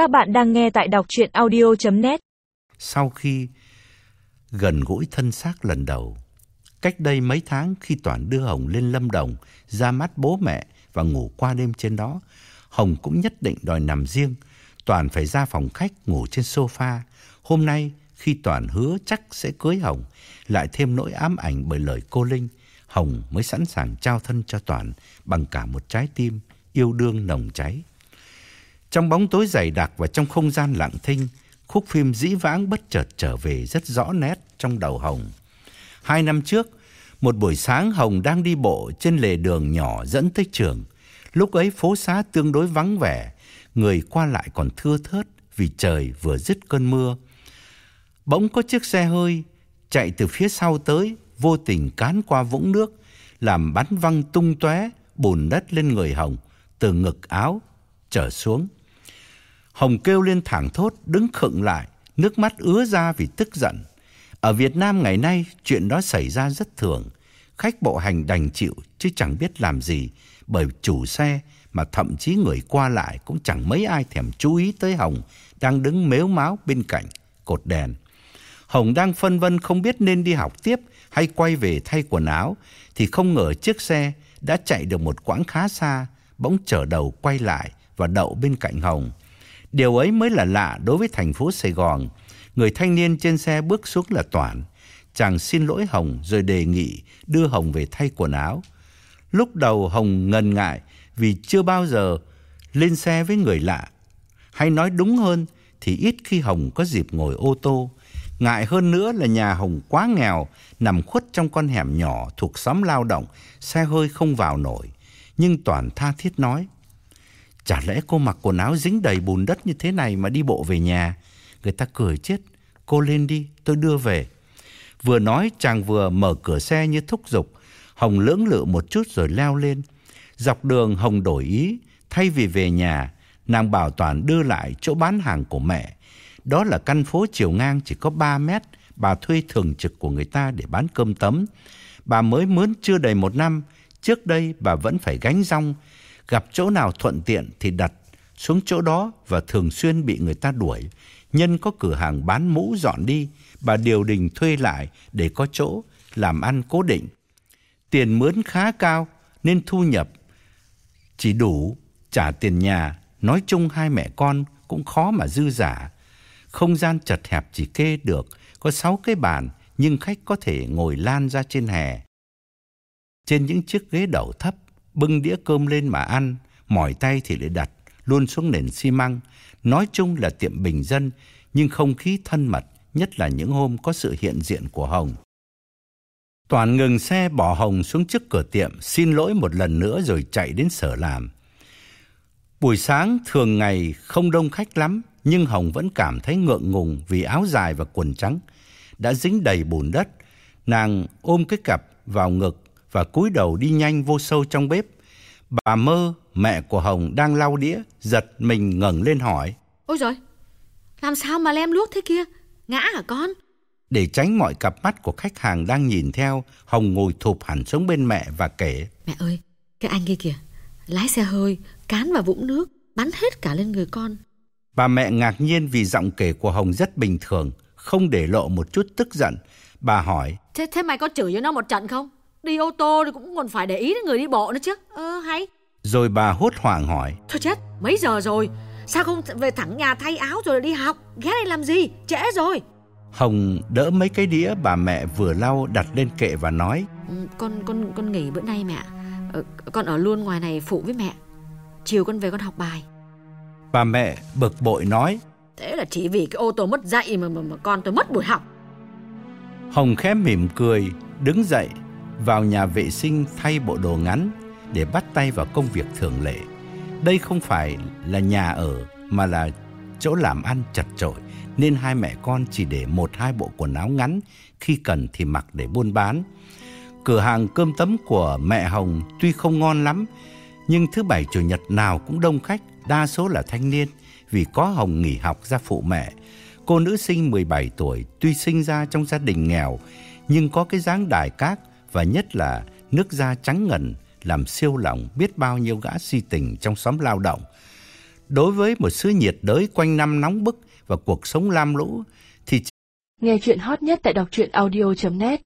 Các bạn đang nghe tại đọc chuyện audio.net Sau khi gần gũi thân xác lần đầu, cách đây mấy tháng khi Toàn đưa Hồng lên Lâm Đồng ra mắt bố mẹ và ngủ qua đêm trên đó, Hồng cũng nhất định đòi nằm riêng. Toàn phải ra phòng khách ngủ trên sofa. Hôm nay khi Toàn hứa chắc sẽ cưới Hồng, lại thêm nỗi ám ảnh bởi lời cô Linh, Hồng mới sẵn sàng trao thân cho Toàn bằng cả một trái tim yêu đương nồng cháy. Trong bóng tối dày đặc và trong không gian lặng thinh, khúc phim dĩ vãng bất chợt trở về rất rõ nét trong đầu Hồng. Hai năm trước, một buổi sáng Hồng đang đi bộ trên lề đường nhỏ dẫn tới trường. Lúc ấy phố xá tương đối vắng vẻ, người qua lại còn thưa thớt vì trời vừa dứt cơn mưa. Bỗng có chiếc xe hơi chạy từ phía sau tới, vô tình cán qua vũng nước, làm bắn văng tung tóe bùn đất lên người Hồng từ ngực áo trở xuống. Hồng kêu lên thảng thốt, đứng khựng lại, nước mắt ứa ra vì tức giận. Ở Việt Nam ngày nay, chuyện đó xảy ra rất thường. Khách bộ hành đành chịu chứ chẳng biết làm gì, bởi chủ xe mà thậm chí người qua lại cũng chẳng mấy ai thèm chú ý tới Hồng đang đứng mếu máo bên cạnh cột đèn. Hồng đang phân vân không biết nên đi học tiếp hay quay về thay quần áo thì không ngờ chiếc xe đã chạy được một quãng khá xa, bỗng trở đầu quay lại và đậu bên cạnh Hồng. Điều ấy mới là lạ đối với thành phố Sài Gòn. Người thanh niên trên xe bước xuống là Toản. Chàng xin lỗi Hồng rồi đề nghị đưa Hồng về thay quần áo. Lúc đầu Hồng ngần ngại vì chưa bao giờ lên xe với người lạ. Hay nói đúng hơn thì ít khi Hồng có dịp ngồi ô tô. Ngại hơn nữa là nhà Hồng quá nghèo, nằm khuất trong con hẻm nhỏ thuộc xóm lao động, xe hơi không vào nổi. Nhưng Toàn tha thiết nói, chả lẽ cô mặc quần áo dính đầy bùn đất như thế này mà đi bộ về nhà? Người ta cười chết, cô lên đi, tôi đưa về. Vừa nói chàng vừa mở cửa xe như thúc giục, Hồng lưỡng lự một chút rồi leo lên. Dọc đường Hồng đổi ý, thay vì về nhà, nàng bảo Toàn đưa lại chỗ bán hàng của mẹ. Đó là căn phố chiều ngang chỉ có 3 mét, bà thuê thường trực của người ta để bán cơm tấm. Bà mới mướn chưa đầy một năm, trước đây bà vẫn phải gánh rong, gặp chỗ nào thuận tiện thì đặt xuống chỗ đó và thường xuyên bị người ta đuổi. Nhân có cửa hàng bán mũ dọn đi, bà điều đình thuê lại để có chỗ làm ăn cố định. Tiền mướn khá cao nên thu nhập chỉ đủ trả tiền nhà, nói chung hai mẹ con cũng khó mà dư giả. Không gian chật hẹp chỉ kê được có sáu cái bàn nhưng khách có thể ngồi lan ra trên hè. Trên những chiếc ghế đầu thấp, bưng đĩa cơm lên mà ăn, mỏi tay thì lại đặt luôn xuống nền xi măng. Nói chung là tiệm bình dân nhưng không khí thân mật, nhất là những hôm có sự hiện diện của Hồng. Toàn ngừng xe bỏ Hồng xuống trước cửa tiệm, xin lỗi một lần nữa rồi chạy đến sở làm. Buổi sáng thường ngày không đông khách lắm, nhưng Hồng vẫn cảm thấy ngượng ngùng vì áo dài và quần trắng đã dính đầy bùn đất. Nàng ôm cái cặp vào ngực và cúi đầu đi nhanh vô sâu trong bếp. Bà Mơ, mẹ của Hồng đang lau đĩa, giật mình ngẩng lên hỏi. Ôi rồi làm sao mà lem luốc thế kia? Ngã hả con? Để tránh mọi cặp mắt của khách hàng đang nhìn theo, Hồng ngồi thụp hẳn xuống bên mẹ và kể. Mẹ ơi, cái anh kia kìa, lái xe hơi, cán vào vũng nước, bắn hết cả lên người con. Bà mẹ ngạc nhiên vì giọng kể của Hồng rất bình thường, không để lộ một chút tức giận. Bà hỏi. Thế, thế mày có chửi cho nó một trận không? Đi ô tô thì cũng còn phải để ý đến người đi bộ nữa chứ. Ơ hay. Rồi bà hốt hoảng hỏi. Thôi chết, mấy giờ rồi? Sao không về thẳng nhà thay áo rồi đi học? Ghé đây làm gì? Trễ rồi. Hồng đỡ mấy cái đĩa bà mẹ vừa lau đặt lên kệ và nói. Ừ, con con con nghỉ bữa nay mẹ. Ờ, con ở luôn ngoài này phụ với mẹ. Chiều con về con học bài. Bà mẹ bực bội nói. Thế là chỉ vì cái ô tô mất dạy mà, mà, mà con tôi mất buổi học. Hồng khẽ mỉm cười, đứng dậy, vào nhà vệ sinh thay bộ đồ ngắn để bắt tay vào công việc thường lệ. Đây không phải là nhà ở mà là chỗ làm ăn chật chội nên hai mẹ con chỉ để một hai bộ quần áo ngắn khi cần thì mặc để buôn bán. Cửa hàng cơm tấm của mẹ Hồng tuy không ngon lắm nhưng thứ bảy chủ nhật nào cũng đông khách, đa số là thanh niên vì có Hồng nghỉ học ra phụ mẹ. Cô nữ sinh 17 tuổi tuy sinh ra trong gia đình nghèo nhưng có cái dáng đài cát và nhất là nước da trắng ngần làm siêu lòng biết bao nhiêu gã si tình trong xóm lao động. Đối với một xứ nhiệt đới quanh năm nóng bức và cuộc sống lam lũ, thì Nghe chuyện hot nhất tại đọc truyện audio.net